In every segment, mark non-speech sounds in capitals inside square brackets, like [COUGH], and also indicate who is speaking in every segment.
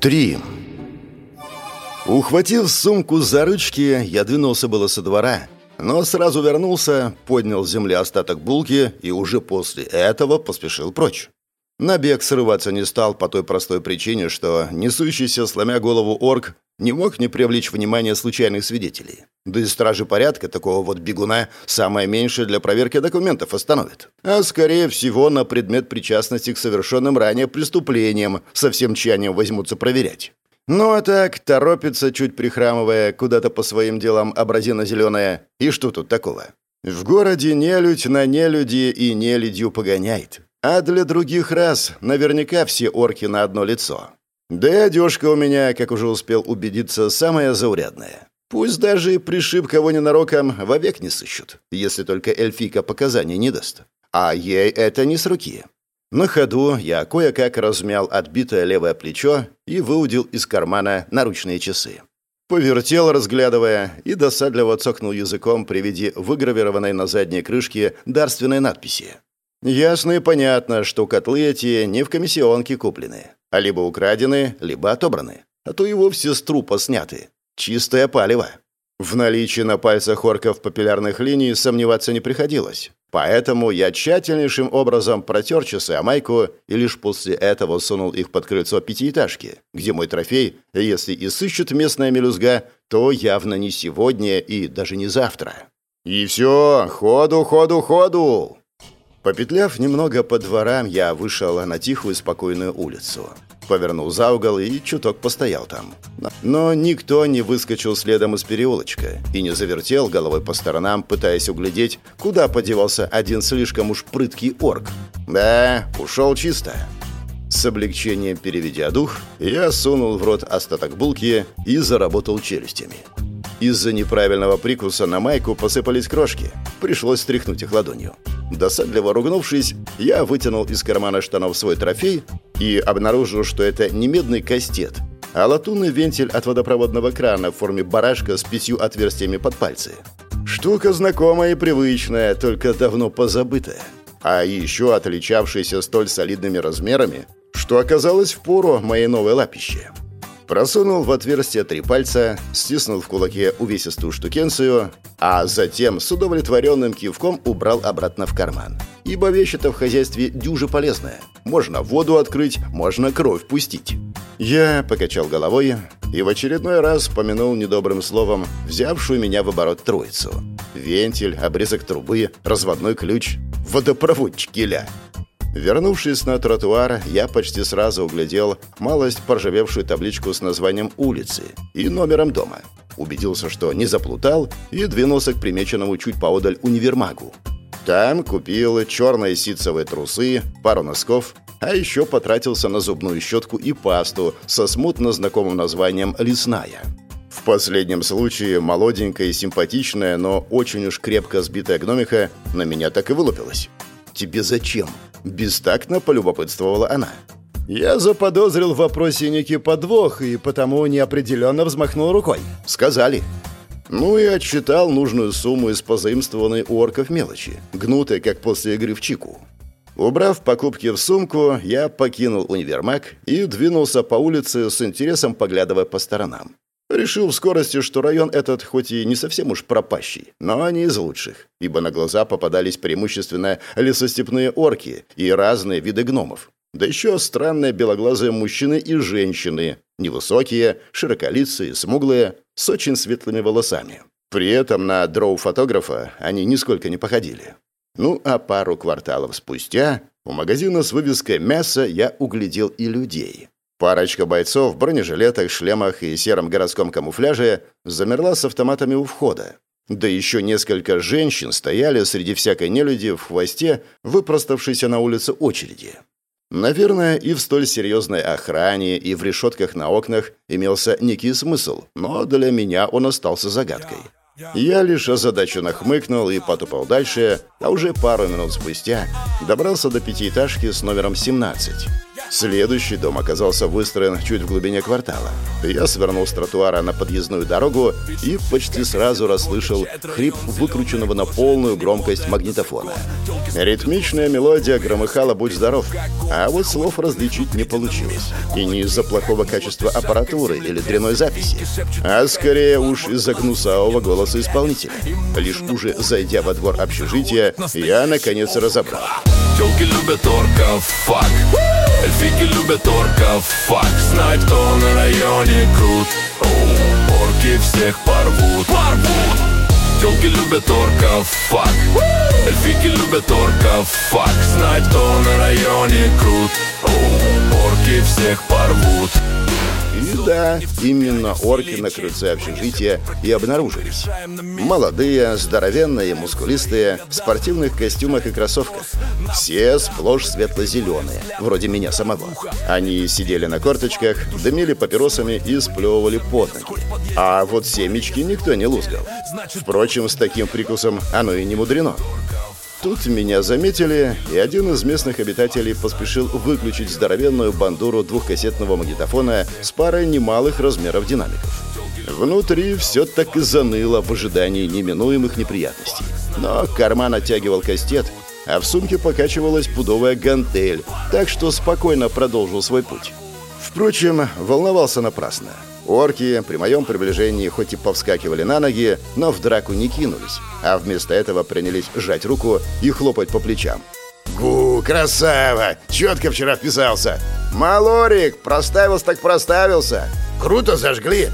Speaker 1: Три. Ухватив сумку за ручки, я двинулся было со двора, но сразу вернулся, поднял с земли остаток булки и уже после этого поспешил прочь. На бег срываться не стал по той простой причине, что несущийся, сломя голову орк, не мог не привлечь внимание случайных свидетелей. Да и стражи порядка такого вот бегуна самое меньшее для проверки документов остановит. А скорее всего на предмет причастности к совершенным ранее преступлениям со всем чаянием возьмутся проверять. Ну а так, торопится, чуть прихрамывая, куда-то по своим делам образина зеленая. И что тут такого? В городе нелюдь на нелюди и нелюдью погоняет. А для других рас наверняка все орки на одно лицо. Да и одежка у меня, как уже успел убедиться, самая заурядная. Пусть даже и пришиб кого ненароком, вовек не сыщут, если только эльфийка показаний не даст. А ей это не с руки. На ходу я кое-как размял отбитое левое плечо и выудил из кармана наручные часы. Повертел, разглядывая, и досадливо цокнул языком при виде выгравированной на задней крышке дарственной надписи. Ясно и понятно, что котлы эти не в комиссионке куплены, а либо украдены, либо отобраны, а то и вовсе с трупа сняты. Чистое палево. В наличии на пальцах орков папиллярных линий сомневаться не приходилось. Поэтому я тщательнейшим образом протер часы о майку и лишь после этого сунул их под крыльцо пятиэтажки, где мой трофей, если и сыщут местная мелюзга, то явно не сегодня и даже не завтра. И все, ходу, ходу, ходу! Попетляв немного по дворам, я вышел на тихую спокойную улицу. Повернул за угол и чуток постоял там. Но никто не выскочил следом из переулочка и не завертел головой по сторонам, пытаясь углядеть, куда подевался один слишком уж прыткий орк. Да, ушел чисто. С облегчением переведя дух, я сунул в рот остаток булки и заработал челюстями. Из-за неправильного прикуса на майку посыпались крошки. Пришлось стряхнуть их ладонью. Досадливо ругнувшись, я вытянул из кармана штанов свой трофей и обнаружил, что это не медный кастет, а латунный вентиль от водопроводного крана в форме барашка с пятью отверстиями под пальцы. Штука знакомая и привычная, только давно позабытая. А еще отличавшаяся столь солидными размерами, что оказалось в пору моей новой лапище. Просунул в отверстие три пальца, стиснул в кулаке увесистую штукенцию, а затем с удовлетворенным кивком убрал обратно в карман. Ибо вещь-то в хозяйстве дюже полезная. Можно воду открыть, можно кровь пустить. Я покачал головой и в очередной раз помянул недобрым словом взявшую меня в оборот троицу. Вентиль, обрезок трубы, разводной ключ, водопроводчик геля. Вернувшись на тротуар, я почти сразу углядел малость поржавевшую табличку с названием улицы и номером дома. Убедился, что не заплутал, и двинулся к примеченному чуть поодаль универмагу. Там купил черные ситцевые трусы, пару носков, а еще потратился на зубную щетку и пасту со смутно знакомым названием «Лесная». В последнем случае молоденькая и симпатичная, но очень уж крепко сбитая гномиха на меня так и вылупилась. «Тебе зачем?» Бестактно полюбопытствовала она. Я заподозрил в вопросе некий подвох и потому неопределенно взмахнул рукой. Сказали. Ну и отсчитал нужную сумму из позаимствованной у орков мелочи, гнутой, как после игры в чику. Убрав покупки в сумку, я покинул универмаг и двинулся по улице с интересом, поглядывая по сторонам. Решил в скорости, что район этот хоть и не совсем уж пропащий, но не из лучших, ибо на глаза попадались преимущественно лесостепные орки и разные виды гномов. Да еще странные белоглазые мужчины и женщины, невысокие, широколицые, смуглые, с очень светлыми волосами. При этом на дроу-фотографа они нисколько не походили. Ну, а пару кварталов спустя у магазина с вывеской «Мясо» я углядел и людей. Парочка бойцов в бронежилетах, шлемах и сером городском камуфляже замерла с автоматами у входа. Да еще несколько женщин стояли среди всякой нелюди в хвосте, выпроставшейся на улице очереди. Наверное, и в столь серьезной охране, и в решетках на окнах имелся некий смысл, но для меня он остался загадкой. Я лишь озадаченно хмыкнул и потупал дальше, а уже пару минут спустя добрался до пятиэтажки с номером 17. Следующий дом оказался выстроен чуть в глубине квартала. Я свернул с тротуара на подъездную дорогу и почти сразу расслышал хрип выкрученного на полную громкость магнитофона. Ритмичная мелодия громыхала «Будь здоров», а вот слов различить не получилось. И не из-за плохого качества аппаратуры или дряной записи, а скорее уж из-за гнусавого голоса исполнителя. Лишь уже зайдя во двор общежития, я наконец разобрал. Телки любят орков, fuck. Эльфики любят орков, fuck. Знать, кто на районе крут. Оу, орки всех порвут. Порвут. Телки любят орков, fuck. Эльфики любят орков, fuck. Знать, кто на районе крут. Оу, орки всех порвут. Да, именно орки на крыльце общежития и обнаружились. Молодые, здоровенные, мускулистые, в спортивных костюмах и кроссовках. Все сплошь светло-зеленые, вроде меня самого. Они сидели на корточках, дымили папиросами и сплевывали под ноги. А вот семечки никто не лузгал. Впрочем, с таким прикусом оно и не мудрено. Тут меня заметили, и один из местных обитателей поспешил выключить здоровенную бандуру двухкассетного магнитофона с парой немалых размеров динамиков. Внутри все так и заныло в ожидании неминуемых неприятностей. Но карман оттягивал кастет, а в сумке покачивалась пудовая гантель, так что спокойно продолжил свой путь. Впрочем, волновался напрасно. Орки при моем приближении хоть и повскакивали на ноги, но в драку не кинулись, а вместо этого принялись сжать руку и хлопать по плечам. «Гу, красава! Четко вчера вписался! Малорик, проставился так проставился! Круто зажгли!»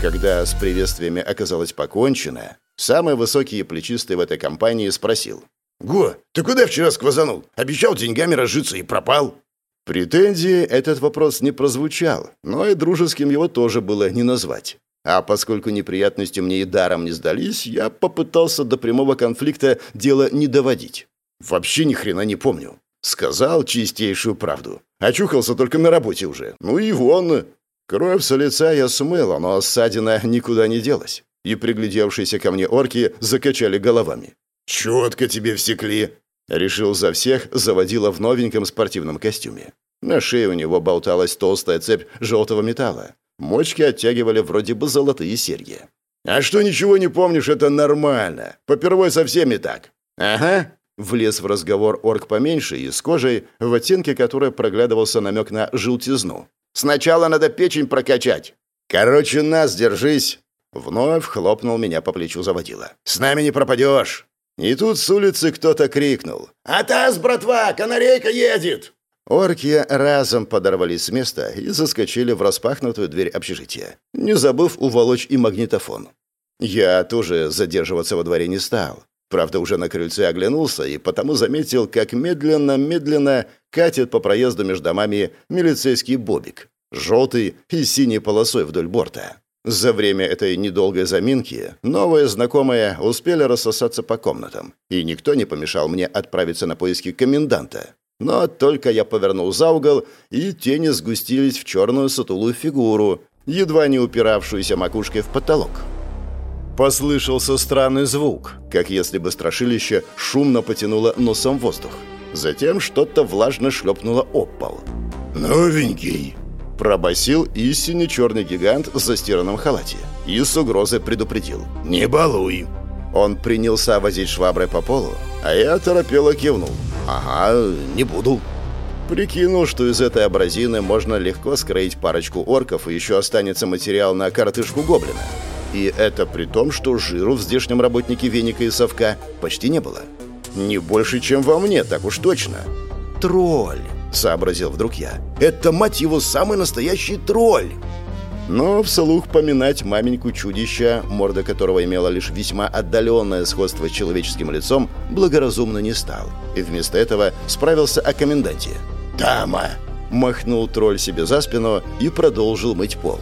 Speaker 1: Когда с приветствиями оказалось покончено, самый высокий и плечистый в этой компании спросил. «Го, ты куда вчера сквозанул? Обещал деньгами разжиться и пропал?» Претензии этот вопрос не прозвучал, но и дружеским его тоже было не назвать. А поскольку неприятности мне и даром не сдались, я попытался до прямого конфликта дело не доводить. Вообще ни хрена не помню. Сказал чистейшую правду. Очухался только на работе уже. Ну и вон. Кровь с лица я смыла, но ссадина никуда не делась. И приглядевшиеся ко мне орки закачали головами. «Четко тебе всекли!» Решил за всех, заводила в новеньком спортивном костюме. На шее у него болталась толстая цепь желтого металла. Мочки оттягивали вроде бы золотые серьги. «А что ничего не помнишь, это нормально. Попервой со всеми так». «Ага». Влез в разговор орк поменьше и с кожей, в оттенке которой проглядывался намек на желтизну. «Сначала надо печень прокачать». «Короче, нас держись». Вновь хлопнул меня по плечу заводила. «С нами не пропадешь». И тут с улицы кто-то крикнул. «Атас, братва, канарейка едет!» Орки разом подорвались с места и заскочили в распахнутую дверь общежития, не забыв уволочь и магнитофон. Я тоже задерживаться во дворе не стал. Правда, уже на крыльце оглянулся и потому заметил, как медленно-медленно катит по проезду между домами милицейский бобик, желтый и синей полосой вдоль борта. За время этой недолгой заминки новые знакомые успели рассосаться по комнатам, и никто не помешал мне отправиться на поиски коменданта. Но только я повернул за угол, и тени сгустились в черную сутулую фигуру, едва не упиравшуюся макушкой в потолок. Послышался странный звук, как если бы страшилище шумно потянуло носом воздух. Затем что-то влажно шлепнуло об пол. «Новенький!» Пробасил истинно черный гигант в застиранном халате и с угрозой предупредил. «Не балуй!» Он принялся возить шваброй по полу, а я торопело кивнул. «Ага, не буду». Прикинул, что из этой абразины можно легко скроить парочку орков, и еще останется материал на коротышку гоблина. И это при том, что жиру в здешнем работнике веника и совка почти не было. Не больше, чем во мне, так уж точно. Тролль сообразил вдруг я. «Это, мать его, самый настоящий тролль!» Но вслух поминать маменьку чудища, морда которого имела лишь весьма отдаленное сходство с человеческим лицом, благоразумно не стал. И вместо этого справился о коменданте. «Тама!» – махнул тролль себе за спину и продолжил мыть пол.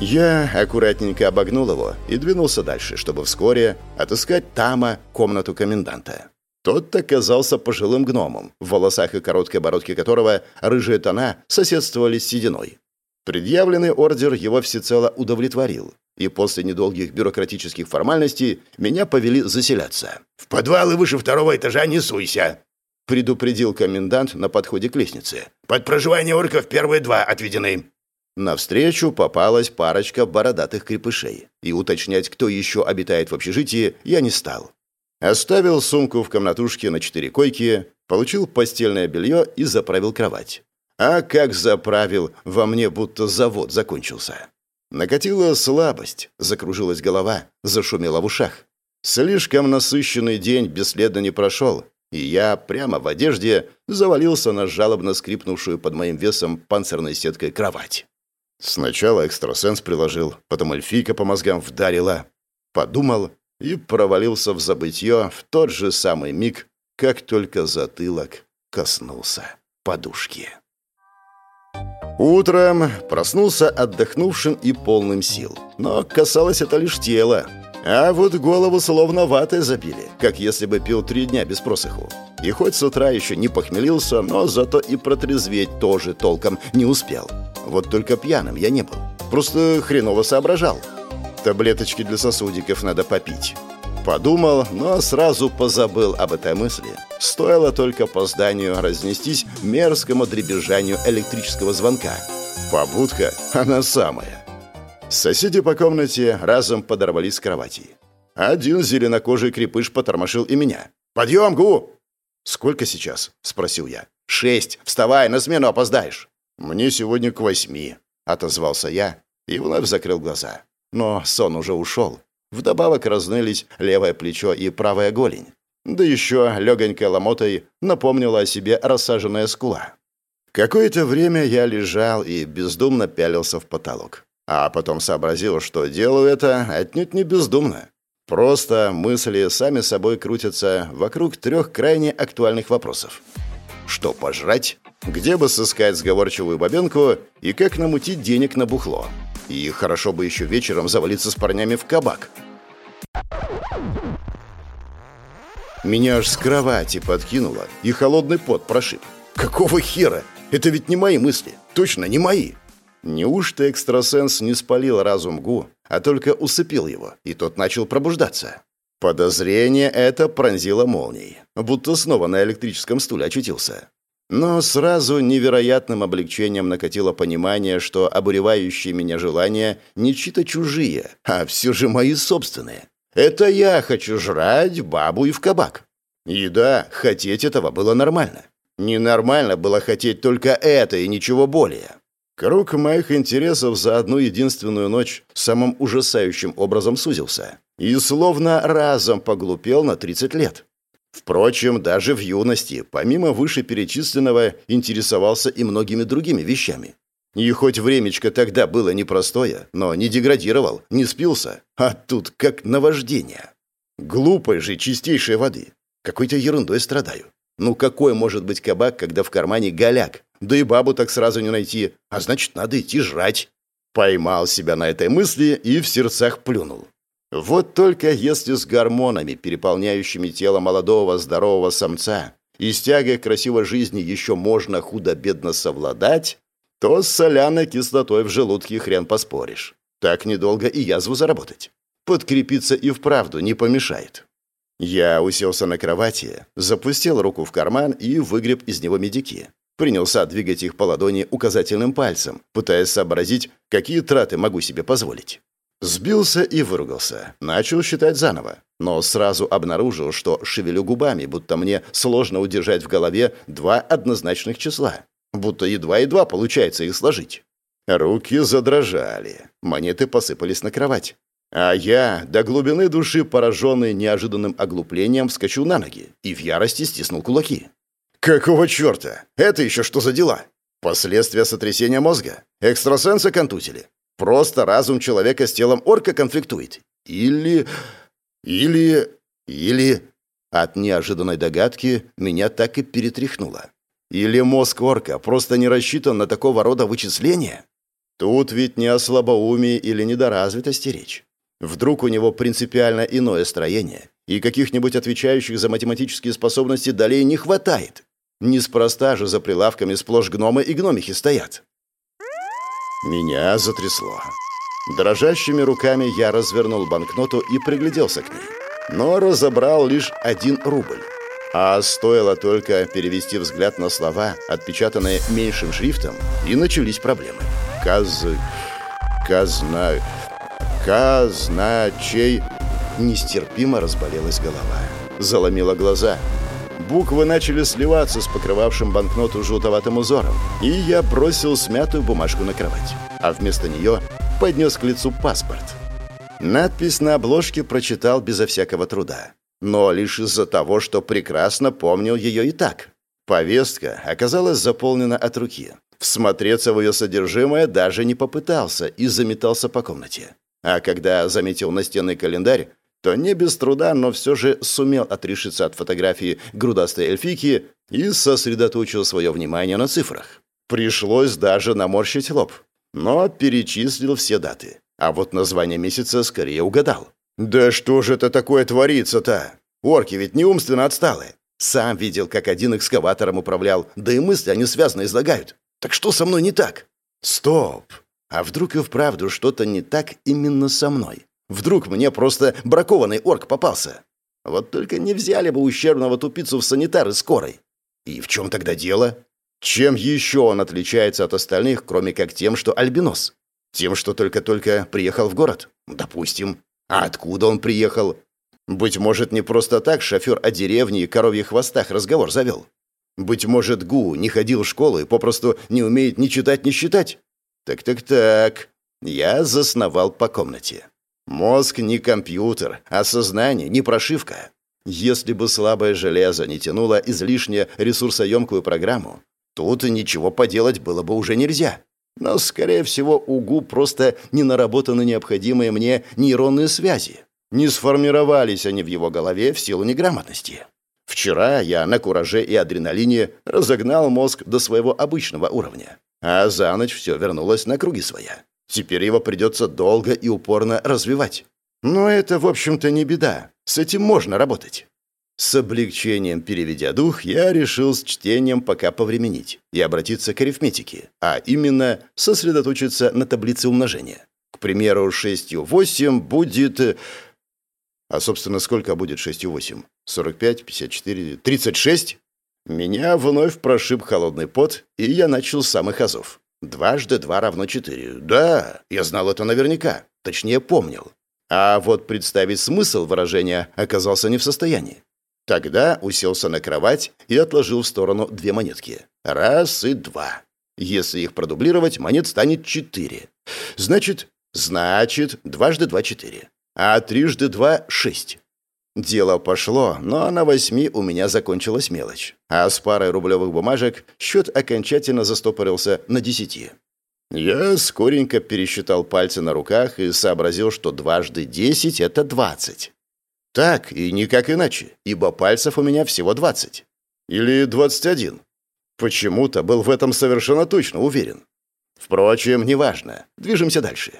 Speaker 1: Я аккуратненько обогнул его и двинулся дальше, чтобы вскоре отыскать Тама комнату коменданта. Тот оказался пожилым гномом, в волосах и короткой бородке которого рыжие тона соседствовали с сединой. Предъявленный ордер его всецело удовлетворил, и после недолгих бюрократических формальностей меня повели заселяться. «В подвалы выше второго этажа не суйся!» — предупредил комендант на подходе к лестнице.
Speaker 2: «Под проживание орков первые два отведены».
Speaker 1: Навстречу попалась парочка бородатых крепышей, и уточнять, кто еще обитает в общежитии, я не стал. Оставил сумку в комнатушке на четыре койки, получил постельное белье и заправил кровать. А как заправил, во мне будто завод закончился. Накатила слабость, закружилась голова, зашумела в ушах. Слишком насыщенный день бесследно не прошел, и я прямо в одежде завалился на жалобно скрипнувшую под моим весом панцирной сеткой кровать. Сначала экстрасенс приложил, потом эльфийка по мозгам вдарила. Подумал и провалился в забытье в тот же самый миг, как только затылок коснулся подушки. Утром проснулся отдохнувшим и полным сил. Но касалось это лишь тела. А вот голову словно ватой забили, как если бы пил три дня без просыху. И хоть с утра еще не похмелился, но зато и протрезветь тоже толком не успел. Вот только пьяным я не был. Просто хреново соображал. Таблеточки для сосудиков надо попить. Подумал, но сразу позабыл об этой мысли. Стоило только по зданию разнестись мерзкому дребезжанию электрического звонка. Побудка, она самая. Соседи по комнате разом подорвались с кровати. Один зеленокожий крепыш потормошил и меня. «Подъем, Гу!» «Сколько сейчас?» — спросил я. «Шесть. Вставай, на смену опоздаешь». «Мне сегодня к восьми», — отозвался я и вновь закрыл глаза. Но сон уже ушел. Вдобавок разнылись левое плечо и правая голень. Да еще легонькой ломотой напомнила о себе рассаженная скула. Какое-то время я лежал и бездумно пялился в потолок. А потом сообразил, что делаю это отнюдь не бездумно. Просто мысли сами собой крутятся вокруг трех крайне актуальных вопросов. Что пожрать? Где бы сыскать сговорчивую бабенку и как намутить денег на бухло? И хорошо бы еще вечером завалиться с парнями в кабак. Меня аж с кровати подкинуло, и холодный пот прошиб. Какого хера? Это ведь не мои мысли. Точно не мои. Неужто экстрасенс не спалил разум Гу, а только усыпил его, и тот начал пробуждаться? Подозрение это пронзило молнией, будто снова на электрическом стуле очутился. Но сразу невероятным облегчением накатило понимание, что обуревающие меня желания не чьи-то чужие, а все же мои собственные. Это я хочу жрать бабу и в кабак. И да, хотеть этого было нормально. Ненормально было хотеть только это и ничего более. Круг моих интересов за одну единственную ночь самым ужасающим образом сузился и словно разом поглупел на 30 лет. Впрочем, даже в юности, помимо вышеперечисленного, интересовался и многими другими вещами. И хоть времечко тогда было непростое, но не деградировал, не спился, а тут как наваждение. Глупой же чистейшей воды. Какой-то ерундой страдаю. Ну какой может быть кабак, когда в кармане голяк? Да и бабу так сразу не найти, а значит, надо идти жрать. Поймал себя на этой мысли и в сердцах плюнул. Вот только если с гормонами, переполняющими тело молодого здорового самца, и с тягой красивой жизни еще можно худо-бедно совладать, то с соляной кислотой в желудке хрен поспоришь. Так недолго и язву заработать. Подкрепиться и вправду не помешает. Я уселся на кровати, запустил руку в карман и выгреб из него медики. Принялся двигать их по ладони указательным пальцем, пытаясь сообразить, какие траты могу себе позволить. Сбился и выругался. Начал считать заново. Но сразу обнаружил, что шевелю губами, будто мне сложно удержать в голове два однозначных числа. Будто едва-едва получается их сложить. Руки задрожали. Монеты посыпались на кровать. А я, до глубины души пораженный неожиданным оглуплением, вскочил на ноги и в ярости стиснул кулаки. «Какого черта? Это еще что за дела? Последствия сотрясения мозга? Экстрасенса контузили? Просто разум человека с телом орка конфликтует. Или... Или... Или... От неожиданной догадки меня так и перетряхнуло. Или мозг орка просто не рассчитан на такого рода вычисления? Тут ведь не о слабоумии или недоразвитости речь. Вдруг у него принципиально иное строение, и каких-нибудь отвечающих за математические способности долей не хватает. Неспроста же за прилавками сплошь гномы и гномихи стоят. Меня затрясло. Дрожащими руками я развернул банкноту и пригляделся к ней. Но разобрал лишь один рубль. А стоило только перевести взгляд на слова, отпечатанные меньшим шрифтом, и начались проблемы. Каз... Казна... Казначей... Нестерпимо разболелась голова. Заломила глаза. Буквы начали сливаться с покрывавшим банкноту желтоватым узором, и я бросил смятую бумажку на кровать, а вместо нее поднес к лицу паспорт. Надпись на обложке прочитал безо всякого труда, но лишь из-за того, что прекрасно помнил ее и так. Повестка оказалась заполнена от руки. Всмотреться в ее содержимое даже не попытался и заметался по комнате. А когда заметил настенный календарь, то не без труда, но все же сумел отрешиться от фотографии грудастой эльфийки и сосредоточил свое внимание на цифрах. Пришлось даже наморщить лоб, но перечислил все даты. А вот название месяца скорее угадал. «Да что же это такое творится-то? Орки ведь не умственно отсталые. Сам видел, как один экскаватором управлял, да и мысли они связно излагают. Так что со мной не так?» «Стоп! А вдруг и вправду что-то не так именно со мной? Вдруг мне просто бракованный орк попался. Вот только не взяли бы ущербного тупицу в санитары скорой. И в чем тогда дело? Чем еще он отличается от остальных, кроме как тем, что альбинос? Тем, что только-только приехал в город? Допустим. А откуда он приехал? Быть может, не просто так шофер о деревне и коровьих хвостах разговор завел. Быть может, Гу не ходил в школу и попросту не умеет ни читать, ни считать? Так-так-так. Я засновал по комнате. Мозг не компьютер, а сознание не прошивка. Если бы слабое железо не тянуло излишне ресурсоемкую программу, тут ничего поделать было бы уже нельзя. Но, скорее всего, у ГУ просто не наработаны необходимые мне нейронные связи. Не сформировались они в его голове в силу неграмотности. Вчера я на кураже и адреналине разогнал мозг до своего обычного уровня, а за ночь все вернулось на круги своя. Теперь его придется долго и упорно развивать. Но это, в общем-то, не беда. С этим можно работать. С облегчением переведя дух, я решил с чтением пока повременить и обратиться к арифметике, а именно сосредоточиться на таблице умножения. К примеру, 6 8 будет... А, собственно, сколько будет 6 8? 45, 54, 36? Меня вновь прошиб холодный пот, и я начал с самых азов. Дважды два равно четыре. Да, я знал это наверняка. Точнее, помнил. А вот представить смысл выражения оказался не в состоянии. Тогда уселся на кровать и отложил в сторону две монетки. Раз и два. Если их продублировать, монет станет четыре. Значит, значит, дважды два — четыре. А трижды два — шесть. Дело пошло, но на восьми у меня закончилась мелочь. А с парой рублевых бумажек счет окончательно застопорился на десяти. Я скоренько пересчитал пальцы на руках и сообразил, что дважды десять — это двадцать. Так и никак иначе, ибо пальцев у меня всего двадцать. Или двадцать один. Почему-то был в этом совершенно точно уверен. Впрочем, неважно. Движемся дальше.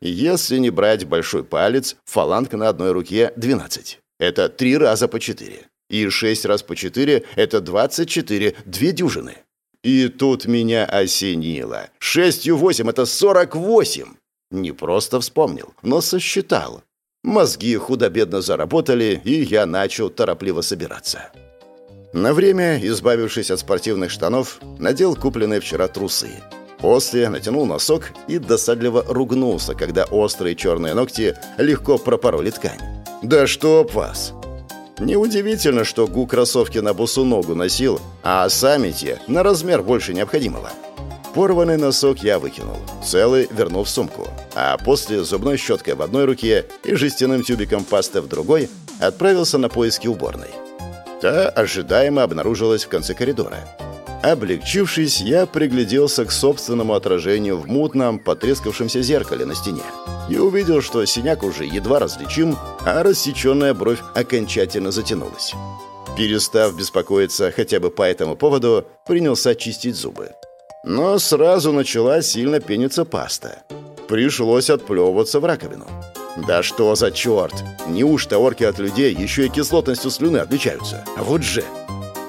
Speaker 1: Если не брать большой палец, фаланг на одной руке — двенадцать. Это три раза по четыре. И шесть раз по четыре – это двадцать четыре, две дюжины. И тут меня осенило. Шестью восемь – это сорок восемь. Не просто вспомнил, но сосчитал. Мозги худо-бедно заработали, и я начал торопливо собираться. На время, избавившись от спортивных штанов, надел купленные вчера трусы. После натянул носок и досадливо ругнулся, когда острые черные ногти легко пропороли ткань. «Да чтоб вас!» Неудивительно, что Гу кроссовки на босу ногу носил, а сами те на размер больше необходимого. Порванный носок я выкинул, целый вернул в сумку, а после зубной щеткой в одной руке и жестяным тюбиком пасты в другой отправился на поиски уборной. Та ожидаемо обнаружилась в конце коридора. Облегчившись, я пригляделся к собственному отражению в мутном, потрескавшемся зеркале на стене и увидел, что синяк уже едва различим, а рассеченная бровь окончательно затянулась. Перестав беспокоиться хотя бы по этому поводу, принялся чистить зубы. Но сразу начала сильно пениться паста. Пришлось отплевываться в раковину. Да что за черт! Неужто орки от людей еще и кислотностью слюны отличаются? Вот же!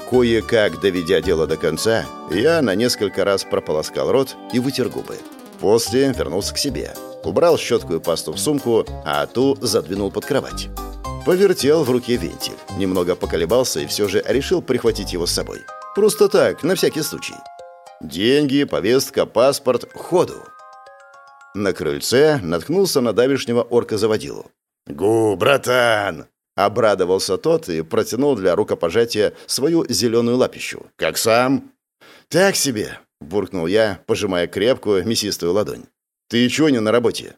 Speaker 1: Кое-как, доведя дело до конца, я на несколько раз прополоскал рот и вытер губы. После вернулся к себе. Убрал щетку и пасту в сумку, а ту задвинул под кровать. Повертел в руке вентиль. Немного поколебался и все же решил прихватить его с собой. Просто так, на всякий случай. Деньги, повестка, паспорт, ходу. На крыльце наткнулся на давишнего орка-заводилу.
Speaker 2: «Гу, братан!»
Speaker 1: Обрадовался тот и протянул для рукопожатия свою зеленую лапищу. «Как сам?» «Так себе», — буркнул я, пожимая крепкую мясистую ладонь. «Ты чего не на работе?»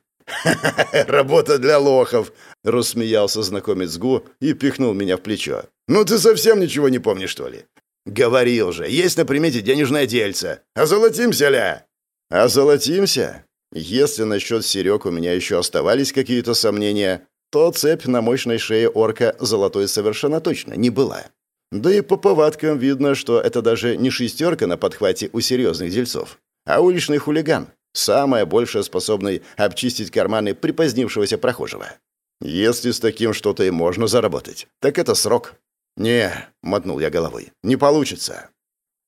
Speaker 2: «Работа для лохов!»
Speaker 1: — рассмеялся знакомец Гу и пихнул меня в плечо.
Speaker 2: «Ну ты совсем ничего не помнишь, что ли?» «Говорил же, есть на примете денежное дельце. Озолотимся ля!»
Speaker 1: «Озолотимся?» Если насчет Серег у меня еще оставались какие-то сомнения, то цепь на мощной шее орка золотой совершенно точно не была. Да и по повадкам видно, что это даже не шестерка на подхвате у серьезных дельцов, а уличный хулиган, самое большее способный обчистить карманы припозднившегося прохожего. Если с таким что-то и можно заработать, так это срок. «Не», — мотнул я головой, — «не получится».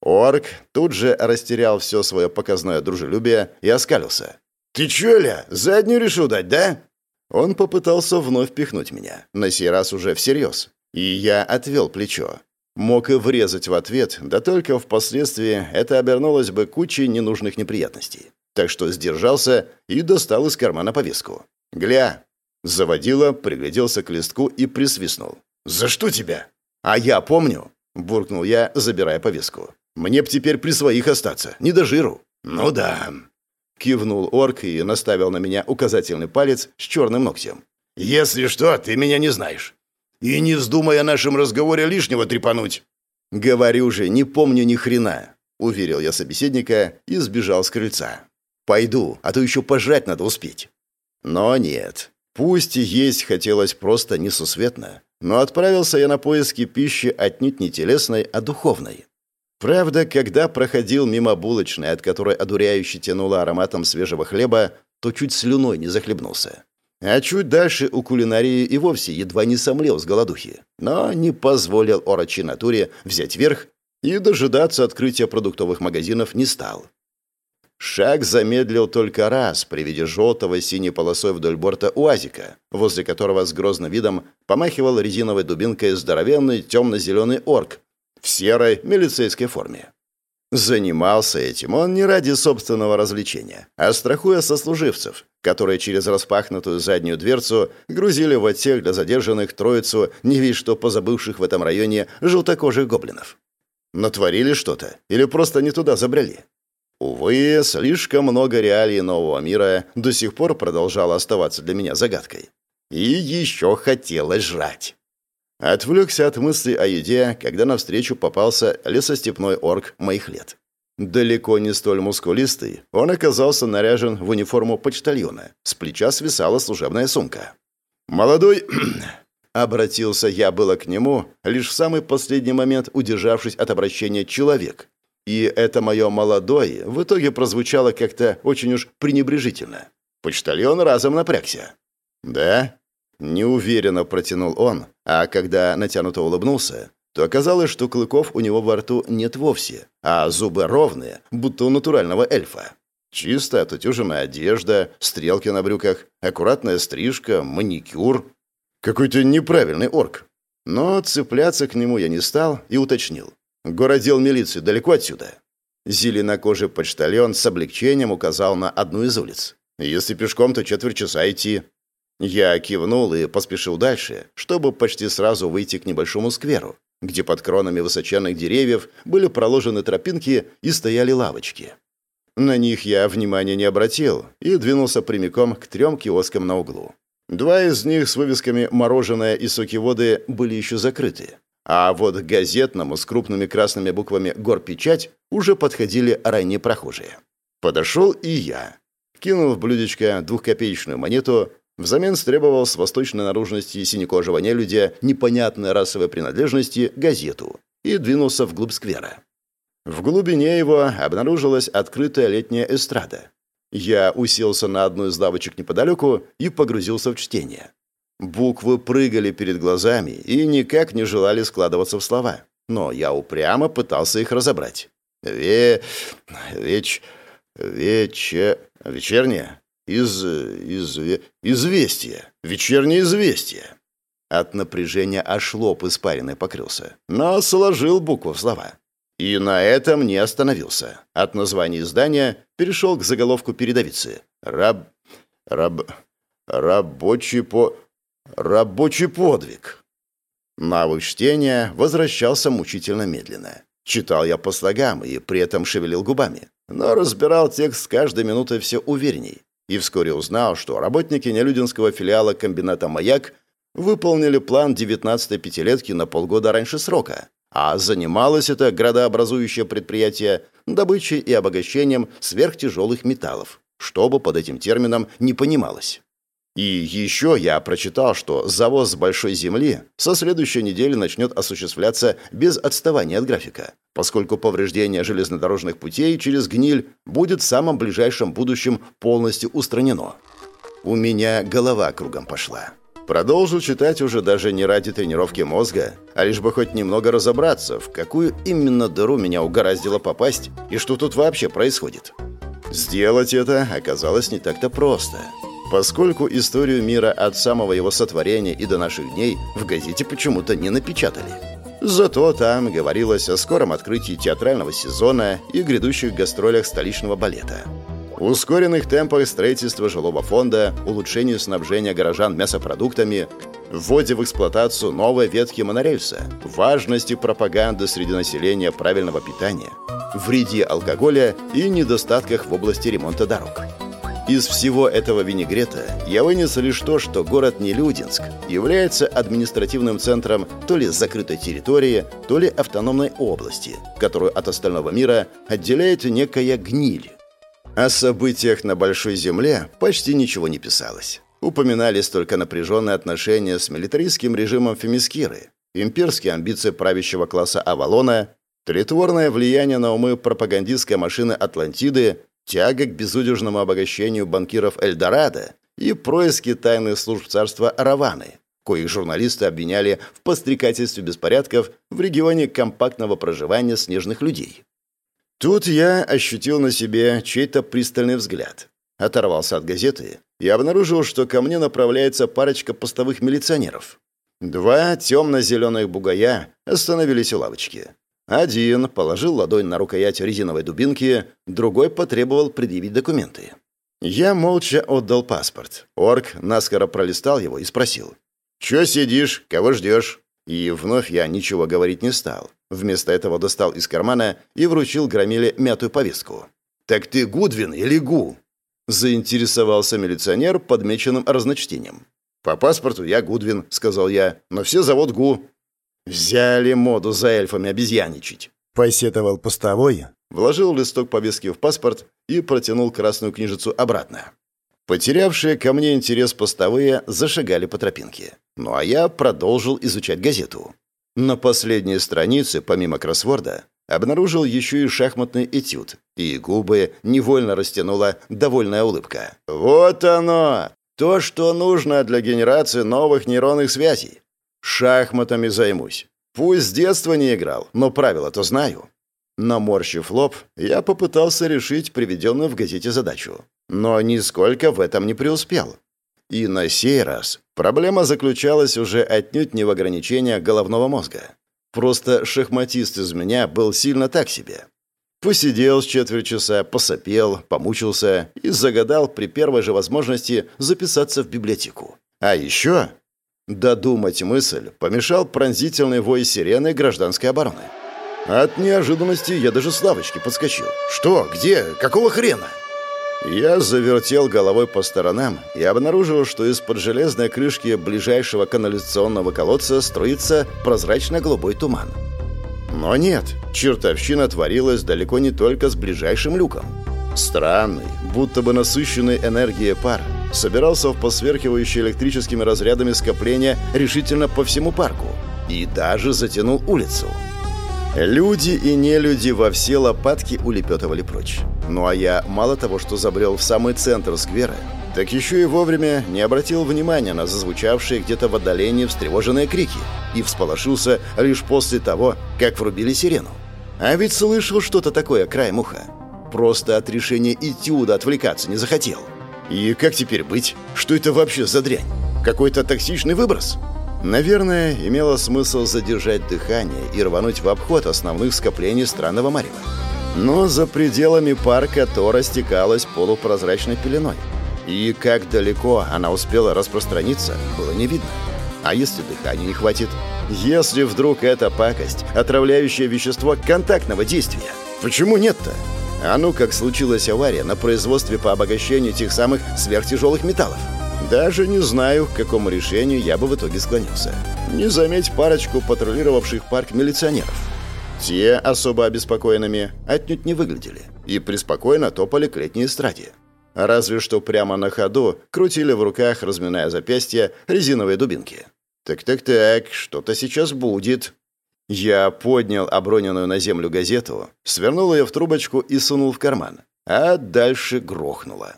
Speaker 1: Орк тут же растерял все свое показное дружелюбие и оскалился.
Speaker 2: «Ты чё, Ля, заднюю решил дать, да?»
Speaker 1: Он попытался вновь пихнуть меня, на сей раз уже всерьез. И я отвел плечо. Мог и врезать в ответ, да только впоследствии это обернулось бы кучей ненужных неприятностей. Так что сдержался и достал из кармана повестку. «Гля!» Заводила, пригляделся к листку и присвистнул.
Speaker 2: «За что тебя?»
Speaker 1: «А я помню!» — буркнул я, забирая повестку. «Мне б теперь при своих остаться, не до жиру».
Speaker 2: «Ну да»,
Speaker 1: Кивнул орк и наставил на меня указательный палец с черным ногтем.
Speaker 2: «Если что, ты меня не знаешь. И не вздумай о нашем разговоре лишнего трепануть».
Speaker 1: «Говорю же, не помню ни хрена», — уверил я собеседника и сбежал с крыльца. «Пойду, а то еще пожать надо успеть». Но нет. Пусть и есть хотелось просто несусветно, но отправился я на поиски пищи отнюдь не телесной, а духовной. Правда, когда проходил мимо булочной, от которой одуряюще тянуло ароматом свежего хлеба, то чуть слюной не захлебнулся. А чуть дальше у кулинарии и вовсе едва не сомлел с голодухи. Но не позволил орочи натуре взять верх и дожидаться открытия продуктовых магазинов не стал. Шаг замедлил только раз при виде желтого синей полосой вдоль борта УАЗика, возле которого с грозным видом помахивал резиновой дубинкой здоровенный темно-зеленый орк в серой милицейской форме. Занимался этим он не ради собственного развлечения, а страхуя сослуживцев, которые через распахнутую заднюю дверцу грузили в отсек для задержанных троицу не весь что позабывших в этом районе желтокожих гоблинов. Натворили что-то или просто не туда забрели? Увы, слишком много реалий нового мира до сих пор продолжало оставаться для меня загадкой. И еще хотелось жрать. Отвлекся от мысли о еде, когда навстречу попался лесостепной орк моих лет. Далеко не столь мускулистый, он оказался наряжен в униформу почтальона. С плеча свисала служебная сумка. «Молодой...» [CLEARS THROAT] Обратился я было к нему, лишь в самый последний момент удержавшись от обращения «человек». И это мое «молодой» в итоге прозвучало как-то очень уж пренебрежительно. Почтальон разом напрягся. «Да?» Неуверенно протянул он, а когда натянуто улыбнулся, то оказалось, что клыков у него во рту нет вовсе, а зубы ровные, будто у натурального эльфа. Чистая отутюженная одежда, стрелки на брюках, аккуратная стрижка, маникюр. Какой-то неправильный орк. Но цепляться к нему я не стал и уточнил. Городел милиции далеко отсюда. Зеленокожий почтальон с облегчением указал на одну из улиц. Если пешком, то четверть часа идти. Я кивнул и поспешил дальше, чтобы почти сразу выйти к небольшому скверу, где под кронами высоченных деревьев были проложены тропинки и стояли лавочки. На них я внимания не обратил и двинулся прямиком к трем киоскам на углу. Два из них с вывесками «Мороженое» и «Соки воды» были еще закрыты, а вот к газетному с крупными красными буквами «Горпечать» уже подходили ранние прохожие. Подошел и я. Кинул в блюдечко двухкопеечную монету, Взамен стребовал с восточной наружности синекожего нелюдя непонятной расовой принадлежности газету и двинулся вглубь сквера. В глубине его обнаружилась открытая летняя эстрада. Я уселся на одну из лавочек неподалеку и погрузился в чтение. Буквы прыгали перед глазами и никак не желали складываться в слова. Но я упрямо пытался их разобрать. Ве... веч... вече... вечерняя? Из... из... известия. Вечернее известие. От напряжения аж лоб испаренный покрылся, но сложил букву в слова. И на этом не остановился. От названия издания перешел к заголовку передовицы. «Раб... раб... рабочий по... рабочий подвиг». Навык чтения возвращался мучительно медленно. Читал я по слогам и при этом шевелил губами, но разбирал текст с каждой минутой все уверенней. И вскоре узнал, что работники Нелюдинского филиала комбината «Маяк» выполнили план 19-й пятилетки на полгода раньше срока, а занималось это градообразующее предприятие добычей и обогащением сверхтяжелых металлов, что бы под этим термином не понималось. И еще я прочитал, что завоз с большой земли со следующей недели начнет осуществляться без отставания от графика, поскольку повреждение железнодорожных путей через гниль будет в самом ближайшем будущем полностью устранено. У меня голова кругом пошла. Продолжу читать уже даже не ради тренировки мозга, а лишь бы хоть немного разобраться, в какую именно дыру меня угораздило попасть и что тут вообще происходит. Сделать это оказалось не так-то просто – поскольку историю мира от самого его сотворения и до наших дней в газете почему-то не напечатали. Зато там говорилось о скором открытии театрального сезона и грядущих гастролях столичного балета. Ускоренных темпах строительства жилого фонда, улучшению снабжения горожан мясопродуктами, вводе в эксплуатацию новой ветки монорельса, важности пропаганды среди населения правильного питания, вреде алкоголя и недостатках в области ремонта дорог. Из всего этого винегрета я вынес лишь то, что город Нелюдинск является административным центром то ли закрытой территории, то ли автономной области, которую от остального мира отделяет некая гниль. О событиях на Большой Земле почти ничего не писалось. Упоминались только напряженные отношения с милитаристским режимом Фемискиры, имперские амбиции правящего класса Авалона, тлетворное влияние на умы пропагандистской машины Атлантиды тяга к безудержному обогащению банкиров Эльдорадо и происки тайных служб царства Раваны, коих журналисты обвиняли в подстрекательстве беспорядков в регионе компактного проживания снежных людей. Тут я ощутил на себе чей-то пристальный взгляд. Оторвался от газеты и обнаружил, что ко мне направляется парочка постовых милиционеров. Два темно-зеленых бугая остановились у лавочки. Один положил ладонь на рукоять резиновой дубинки, другой потребовал предъявить документы. Я молча отдал паспорт. Орк наскоро пролистал его и спросил. «Чё сидишь? Кого ждешь?» И вновь я ничего говорить не стал. Вместо этого достал из кармана и вручил Громиле мятую повестку. «Так ты Гудвин или Гу?» Заинтересовался милиционер подмеченным разночтением. «По паспорту я Гудвин», — сказал я, — «но все зовут Гу». «Взяли моду за эльфами обезьяничать», — посетовал постовой, вложил листок повестки в паспорт и протянул красную книжицу обратно. Потерявшие ко мне интерес постовые зашагали по тропинке. Ну а я продолжил изучать газету. На последней странице, помимо кроссворда, обнаружил еще и шахматный этюд, и губы невольно растянула довольная улыбка. «Вот оно! То, что нужно для генерации новых нейронных связей. Шахматами займусь. Пусть с детства не играл, но правила-то знаю. Наморщив лоб, я попытался решить приведенную в газете задачу. Но нисколько в этом не преуспел. И на сей раз проблема заключалась уже отнюдь не в ограничении головного мозга. Просто шахматист из меня был сильно так себе. Посидел с четверть часа, посопел, помучился и загадал при первой же возможности записаться в библиотеку. А еще Додумать мысль помешал пронзительный вой сирены гражданской обороны. От неожиданности я даже с лавочки подскочил. «Что? Где? Какого хрена?» Я завертел головой по сторонам и обнаружил, что из-под железной крышки ближайшего канализационного колодца струится прозрачно-голубой туман. Но нет, чертовщина творилась далеко не только с ближайшим люком. Странный, будто бы насыщенный энергией пар собирался в посверкивающие электрическими разрядами скопления решительно по всему парку и даже затянул улицу. Люди и нелюди во все лопатки улепетывали прочь. Ну а я мало того, что забрел в самый центр сквера, так еще и вовремя не обратил внимания на зазвучавшие где-то в отдалении встревоженные крики и всполошился лишь после того, как врубили сирену. А ведь слышал что-то такое краем уха просто от решения этюда отвлекаться не захотел. И как теперь быть? Что это вообще за дрянь? Какой-то токсичный выброс? Наверное, имело смысл задержать дыхание и рвануть в обход основных скоплений странного марева. Но за пределами парка то растекалась полупрозрачной пеленой. И как далеко она успела распространиться, было не видно. А если дыхания не хватит? Если вдруг эта пакость – отравляющее вещество контактного действия? Почему нет-то? А ну, как случилась авария на производстве по обогащению тех самых сверхтяжелых металлов. Даже не знаю, к какому решению я бы в итоге склонился. Не заметь парочку патрулировавших парк милиционеров. Те особо обеспокоенными отнюдь не выглядели и преспокойно топали к летней эстраде. Разве что прямо на ходу крутили в руках, разминая запястья, резиновые дубинки. «Так-так-так, что-то сейчас будет». Я поднял оброненную на землю газету, свернул ее в трубочку и сунул в карман. А дальше грохнуло.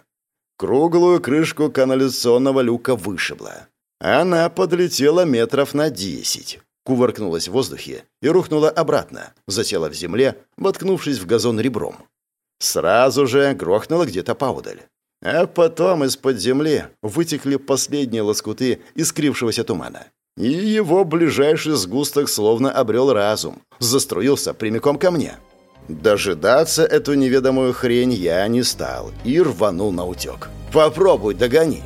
Speaker 1: Круглую крышку канализационного люка вышибло. Она подлетела метров на десять, кувыркнулась в воздухе и рухнула обратно, засела в земле, воткнувшись в газон ребром. Сразу же грохнуло где-то поодаль. А потом из-под земли вытекли последние лоскуты искрившегося тумана. И его ближайший сгусток словно обрел разум, заструился прямиком ко мне. Дожидаться эту неведомую хрень я не стал и рванул на утек. «Попробуй, догони!»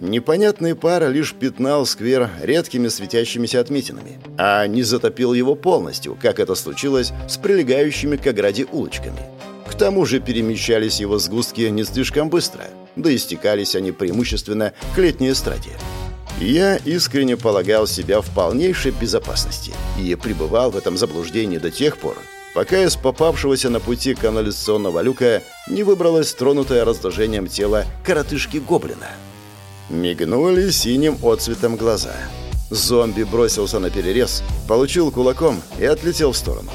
Speaker 1: Непонятный пар лишь пятнал сквер редкими светящимися отметинами, а не затопил его полностью, как это случилось с прилегающими к ограде улочками. К тому же перемещались его сгустки не слишком быстро, да истекались они преимущественно к летней эстраде. Я искренне полагал себя в полнейшей безопасности и пребывал в этом заблуждении до тех пор, пока из попавшегося на пути канализационного люка не выбралось тронутое раздражением тело коротышки-гоблина. Мигнули синим отцветом глаза. Зомби бросился на перерез, получил кулаком и отлетел в сторону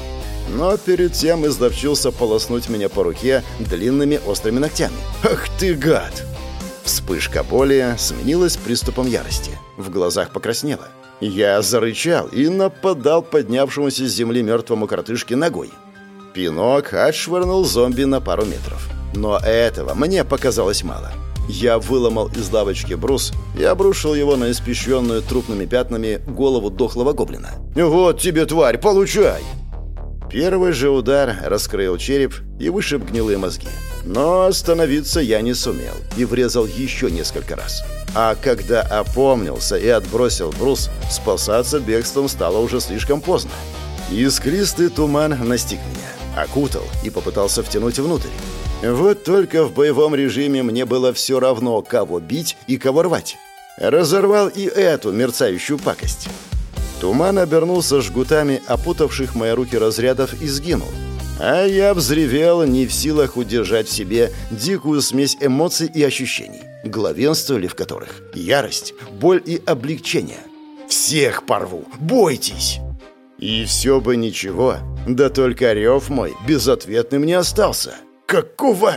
Speaker 1: но перед тем изловчился полоснуть меня по руке длинными острыми ногтями. «Ах ты, гад!» Вспышка боли сменилась приступом ярости. В глазах покраснело. Я зарычал и нападал поднявшемуся с земли мертвому коротышке ногой. Пинок отшвырнул зомби на пару метров. Но этого мне показалось мало. Я выломал из лавочки брус и обрушил его на испещренную трупными пятнами голову дохлого гоблина. «Вот тебе, тварь, получай!» Первый же удар раскрыл череп и вышиб гнилые мозги. Но остановиться я не сумел и врезал еще несколько раз. А когда опомнился и отбросил брус, спасаться бегством стало уже слишком поздно. Искристый туман настиг меня, окутал и попытался втянуть внутрь. Вот только в боевом режиме мне было все равно, кого бить и кого рвать. Разорвал и эту мерцающую пакость. Туман обернулся жгутами опутавших мои руки разрядов и сгинул. А я взревел, не в силах удержать в себе дикую смесь эмоций и ощущений, главенствовали в которых ярость, боль и облегчение. «Всех порву! Бойтесь!» И все бы ничего, да только рев мой безответным не остался. «Какого?»